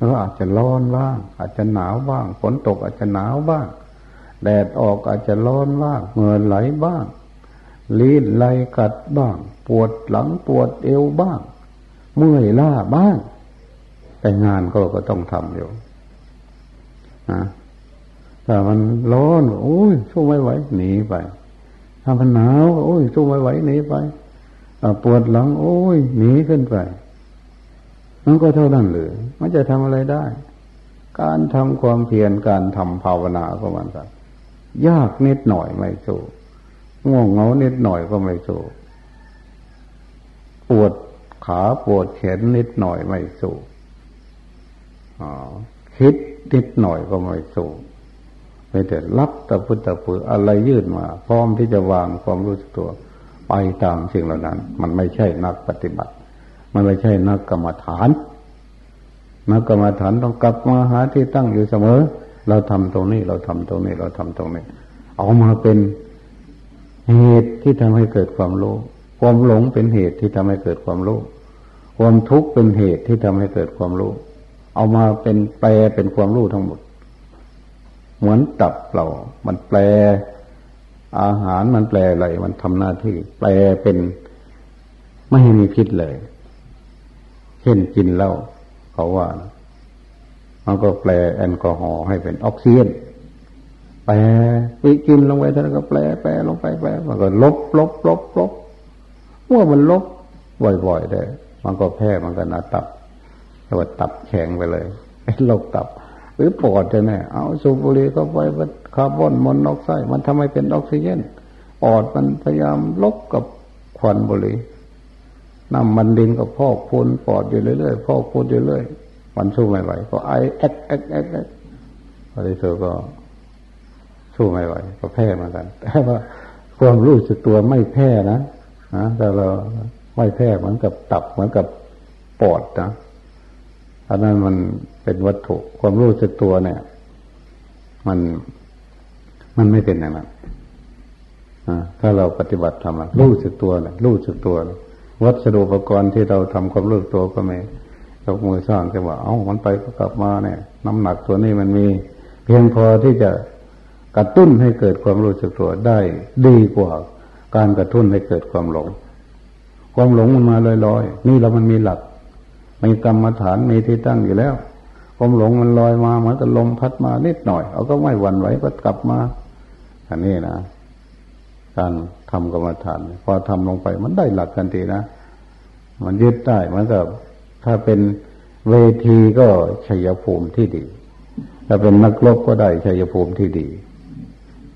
ก็อาจจะร้อนบ้าง อาจจะหนาวบ้างฝนตกอาจจะหนาวบ้าง แดดออกอาจจะร้อนบ้างเหงื่อไหลบ้างลิ้นไหลกัดบ้าง ปวดหลังปวดเอวบ้าง เมื่อยล้าบ้าง แต่งานก็ก็ต้องทำอยู่นะ ถ้ามันร้อนโอ้ยสู้ไม่ไหวหนีไป ถ้ามันหนาวโอ้ยสู้ไม่ไหวหนีไปปวดหลัง โอ้ยหนีขึ้นไปมันก็เท่านั้นเลยมันจะทำอะไรได้ การทำความเพียรการทำภาวนาก็มันกันยากนิดหน่อยไม่สู้ง่วงเหงานิดหน่อยก็ไม่สู้ปวดขาปวดแขนนิดหน่อยไม่สู้คิดนิดหน่อยก็ไม่สู้ ไม่แต่รับต่พุทธเผืออะไรยื่นมา พร้อมที่จะวางความรู้สึกตัว ไปตามสิ่งเหล่านั้น มันไม่ใช่นักปฏิบัติ มันไม่ใช่นักกรรมฐานนักกรรมฐานต้องกลับมาหาที่ตั้งอยู่เสมอ เราทำตรงนี้เราทำตรงนี้เราทำตรงนี้ เอามาเป็นเหตุที่ทำให้เกิดความรู้ความหลงเป็นเหตุที่ทำให้เกิดความรู้ความทุกข์เป็นเหตุที่ทำให้เกิดความรู้ เอามาเป็นแปลเป็นความรู้ทั้งหมด เหมือนตับเรา มันแปล อาหารมันแปลอะไร มันทำหน้าที่ แปลเป็นไม่ให้มีพิษเลย เช่นกินเหล้าเขาว่า มันก็แปลแอลกอฮอล์ให้เป็นออกซิเจนแปลไปกินลงไปท่านก็แปลแปลลงไปแปลมันก็ลบลบลบลบเมื่อมันลบบ่อยๆได้ มันก็แพ้มันก็นาตับเรียกว่าตับแข็งไปเลยโรคตับ หรือปอดจะแน่เอาสูบบุหรี่เข้าไปมันคาร์บอนมอนอกไซด์มันทำให้เป็นออกซิเจนปอดมันพยายามรบกับควันบุหรี่น้ำมันดินก็พอกพูนปอดอยู่เรื่อยๆพอกพูนอยู่เรื่อยมันสู้ไม่ไหวก็ไอแอ๊กแอ๊กแอ๊กแอ๊กอะไรเธอก็สู้ไม่ไหวก็แพ้เหมือนกันแต่ว่าความรู้สึกตัวไม่แพ้นะนะแต่เราไม่แพ้เหมือนกับตับเหมือนกับปอดนะ อันนั้นมันเป็นวัตถุความรู้สึกตัวเนี่ย มันมันไม่เป็นอย่างนั้นถ้าเราปฏิบัติทำรู้สึกตัวเลยรู้สึกตัววัสดุอุปกรณ์ที่เราทำความรู้สึกตัวก็ไม่ยกมือสร้างจะว่า เอ้ามันไปก็กลับมาเนี่ย น้ำหนักตัวนี้มันมี เพียงพอที่จะกระตุ้นให้เกิดความรู้สึกตัวได้ดีกว่า การกระตุ้นให้เกิดความหลง ความหลงมันมาลอยๆนี่เรามันมีหลัก มีกรรมฐานมีที่ตั้งอยู่แล้วความหลงมันลอยมาเหมือนกับลมพัดมานิดหน่อยเอาก็ไม่หวั่นไหวก็กลับมาอันนี้นะการทำกรรมฐาน พอทำลงไปมันได้หลักกันทีนะมันยึดได้เหมือนกับถ้าเป็นเวทีก็ชัยภูมิที่ดี ถ้าเป็นนักลบก็ได้ชัยภูมิที่ดี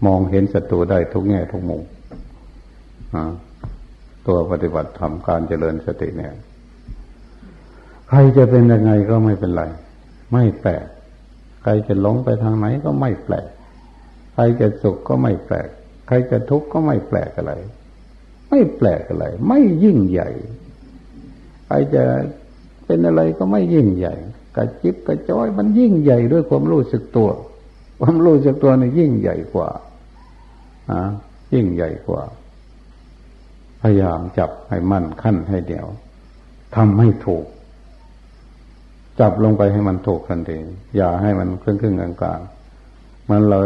มองเห็นศัตรูได้ทุกแง่ทุกมุมตัวปฏิบัติธรรมการเจริญสติเนี่ย ใครจะเป็นยังไงก็ไม่เป็นไร ไม่แปลก ใครจะหลงไปทางไหนก็ไม่แปลก ใครจะสุขก็ไม่แปลก ใครจะทุกข์ก็ไม่แปลกอะไร ไม่แปลกอะไร ไม่ยิ่งใหญ่ ใครจะเป็นอะไรก็ไม่ยิ่งใหญ่กระจิบกระจ้อยมันยิ่งใหญ่ด้วยความรู้สึกตัว ความรู้สึกตัวนี่ยิ่งใหญ่กว่ายิ่งใหญ่กว่า พยายามจับให้มั่นขั้นให้เดียวทำให้ถูก จับลงไปให้มันถูกทันทีอย่าให้มันครึ่งครึ่งกลางกลางมันเรา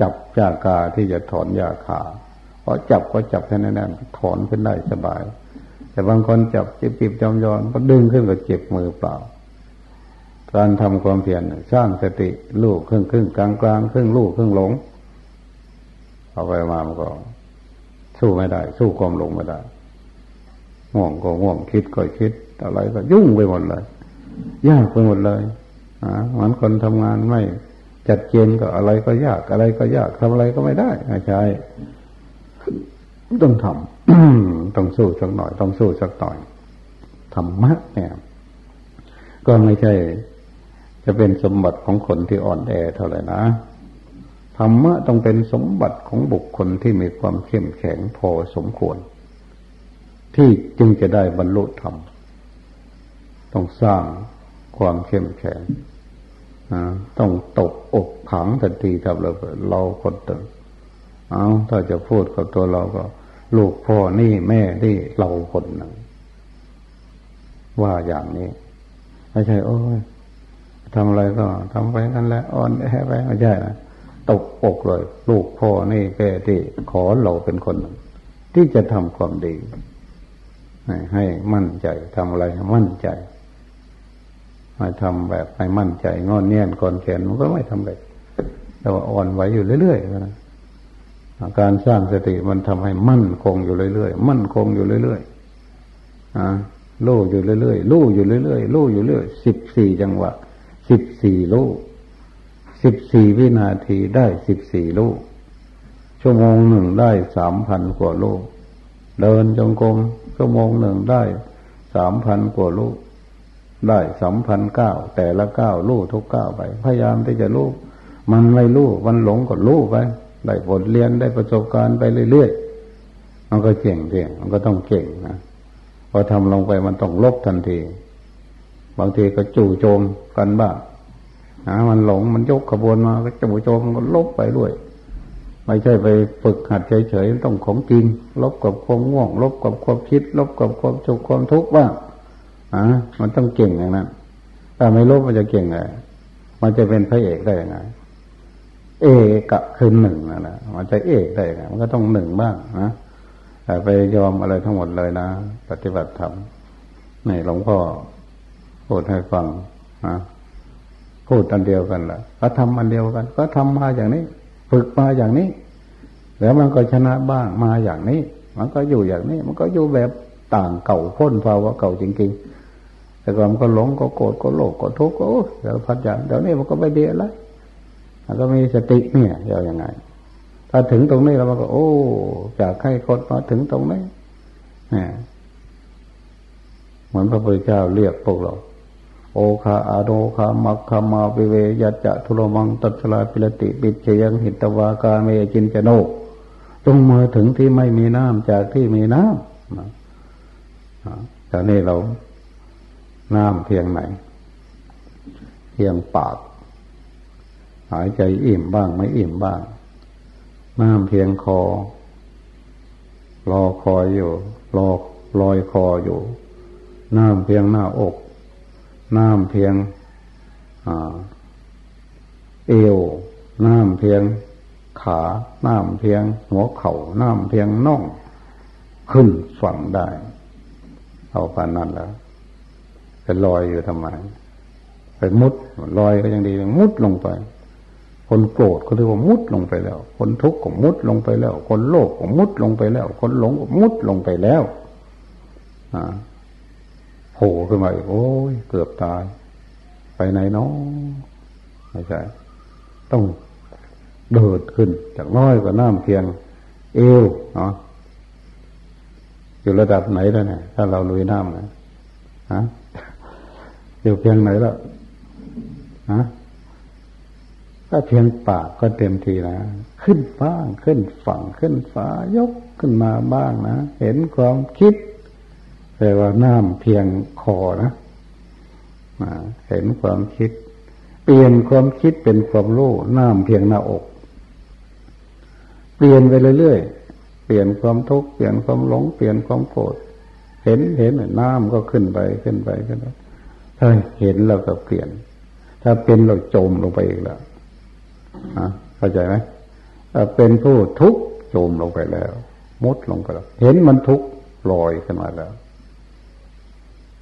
จับยากาที่จะถอนยาขาเพอจับก็จับแค่นั้นถอนขึ้นได้สบาย แต่บางคนจับจิบจิบจอมยอนก็ดึงขึ้นก็เจ็บมือเปล่า การทำความเพียรสร้างสติลูกครึ่งครึ่งกลางกลางครึ่งลูกครึ่งหลงเอาไปมามันก็สู้ไม่ได้ สู้ความหลงไม่ได้ง่วงก็ง่วงคิดก็คิดอะไรก็ยุ่งไปหมดเลย ยากไปหมดเลยอ่าเหมือนคนทำงานไม่จัดเกณฑ์ก็อะไรก็ยากอะไรก็ยากทำอะไรก็ไม่ได้ใช่ต้องทำต้องสู้สักหน่อย ต้องสู้สักหน่อยธรรมะเนี่ย ก็ไม่ใช่ จะเป็นสมบัติของคนที่อ่อนแอเท่าไหร่นะธรรมะต้องเป็นสมบัติของบุคคลที่มีความเข้มแข็งพอสมควร ที่จึงจะได้บรรลุธรรม ต้องสร้างความเข้มแข็งต้องตกอกขังทันทีถ้าเราเราคนตึงเอาถ้าจะพูดกับตัวเราก็ ลูกพ่อนี่แม่นี่เราคนหนึ่งว่าอย่างนี้ไม่ใช่โอ้ยทำอะไรก็ทำไปนั่นแหละอ่อนแอไปไม่ใช่นะตกอกเลย ลูกพ่อนี่แก่ที่ขอเราเป็นคนหนึ่งที่จะทำความดีให้มั่นใจทำอะไรมั่นใจ ม่ทำแบบไม่มั่นใจงอนเนียนก่อนแขนมันก็ไม่ทำเลยแต่ว่าอ่อนไหวอยู่เรื่อยๆนะการสร้างสติมันทำให้มั่นคงอยู่เรื่อยๆมั่นคงอยู่เรื่อยๆอ่าลู่อยู่เรื่อยๆลู่อยู่เรื่อยๆลู่อยู่เรื่อยสิบสี่จังหวะสิบสี่ลู่สิบสี่วินาทีได้สิบสี่ลูกชั่วโมงหนึ่งได้สามพันกว่าลูกเดินจงกรมชั่วโมงหนึ่งได้สามพันกว่าลูก ได้สามพันเก้าแต่ละเก้าลูกทุกเก้าไป พยายามที่จะลูกมันไม่ลูกมันหลงก็ลูกไป ได้บทเรียนได้ประสบการณ์ไปเรื่อยๆมันก็เก่งเก่งมันก็ต้องเก่งนะพอทำลงไปมันต้องลบทันที บางทีก็จู่โจมกันบ้างหามันหลงมันยกขบวนมาก็จะบุโจมก็ลบไปด้วยไม่ใช่ไปฝึกหัดเฉยๆต้องของจริง ลบกับความง่วง ลบกับความคิด ลบกับความจุกความทุกข์บ้าง อ่ามันต้องเก่งอย่างนั้นถ้าไม่ลบมันจะเก่งไงมันจะเป็นพระเอกได้ยังไง เอกะคือหนึ่งนะนะมันจะเอกได้ยังไงมันก็ต้องหนึ่งบ้างนะแต่ไปยอมอะไรทั้งหมดเลยนะปฏิบัติธรรมในหลวงพ่อพูดให้ฟังนะพูดอันเดียวกันแหละก็ทำอันเดียวกัน ก็ทำมาอย่างนี้ ฝึกมาอย่างนี้ แล้วมันก็ชนะบ้างมาอย่างนี้ มันก็อยู่อย่างนี้ มันก็อยู่แบบต่างเก่าพ้นภาวะเก่าจริงๆ แต่ก่อนมันก็หลงก็โกรธก็โลภก็ทุกข์ก็เดี๋ยวพัดอย่างเดี๋ยวนี้มันก็ไม่ดีแล้วมันก็มีสติเนี่ยเดี๋ยวยังไงถ้าถึงตรงนี้เราก็ โอ้จากให้คนมาถึงตรงนี้เนี่ยเหมือนพระพุทธเจ้าเรียกพวกเรา โอคาอาโดคามักคามาเปเวยัจจะทุลมังตัสลาปิลติ ปิเชยังหิตวากาเมจินจโนจงมาถึงที่ไม่มีน้ำจากที่มีน้ำแต่นี่เรา น้ำเพียงไหน เพียงปาก หายใจอิ่มบ้างไม่อิ่มบ้าง น้ำเพียงคอ รอคอยอยู่ รอลอยคออยู่ น้ำเพียงหน้าอก น้ำเพียงเอว น้ำเพียงขา น้ำเพียงหัวเขา่า น้ำเพียงน่อง ขึ้นฝั่งได้ เอาปานนั้นแล้ว ไปลอยอยู่ทำไมไปมุดลอยก็ยังดีมุดลงไป คนโกรธก็เรียกว่ามุดลงไปแล้ว คนทุกข์ก็มุดลงไปแล้ว คนโลภก็มุดลงไปแล้ว คนหลงก็มุดลงไปแล้วอ่าโผล่ขึ้นมาอีกโอ้ยเกือบตาย ไปไหนน้องไม่ใช่ต้องเดิดขึ้น จากน้อยกว่าน้ำเพียง เอวเนาะอยู่ระดับไหนแล้วเนี่ยถ้าเราลุยน้ำนะฮะ อยู่เพียงไหนแล้วฮะถ้าเพียงปากก็เต็มทีนะขึ้นบ้างขึ้นฝั่งขึ้นฟ้ายกขึ้นมาบ้างนะเห็นความคิดแต่ว่าน้ำเพียงคอนะเห็นความคิด เปลี่ยนความคิดเป็นความรู้น้ำเพียงหน้าอก เปลี่ยนไปเรื่อยๆเปลี่ยนความทุกข์เปลี่ยนความหลงเปลี่ยนความโกรธเห็นเห็นน้ำก็ขึ้นไปขึ้นไปขึ้นไป ถ้าเห็นเราก็เปลี่ยน ถ้าเป็นเราจมลงไปอีกแล้วเข้าใจไหมเป็นผู้ทุกข์จมลงไปแล้วมุดลงไปแล้ว เห็นมันทุกข์ลอยขึ้นมาแล้ว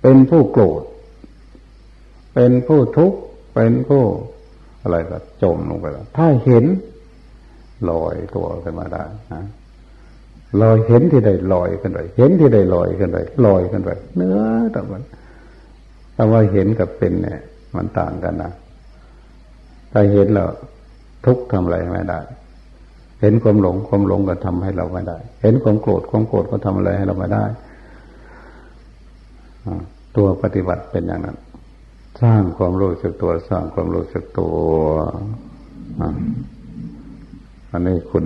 เป็นผู้โกรธ เป็นผู้ทุกข์ เป็นผู้อะไรก็จมลงไปแล้ว ถ้าเห็นลอยตัวขึ้นมาได้นะลอยเห็นที่ใดลอยขึ้นไป เห็นที่ใดลอยขึ้นไป ลอยขึ้นไปเนื้อต่างกัน ถ้าว่าเห็นกับเป็นเนี่ย มันต่างกันนะถ้าเห็นแล้วทุกทำอะไรไม่ได้ เห็นความหลงความหลงก็ทำให้เราไม่ได้ เห็นความโกรธความโกรธก็ทำอะไรให้เราไม่ได้ตัวปฏิบัติเป็นอย่างนั้น สร้างความรู้สึกตัว สร้างความรู้สึกตัวอันนี้คุณ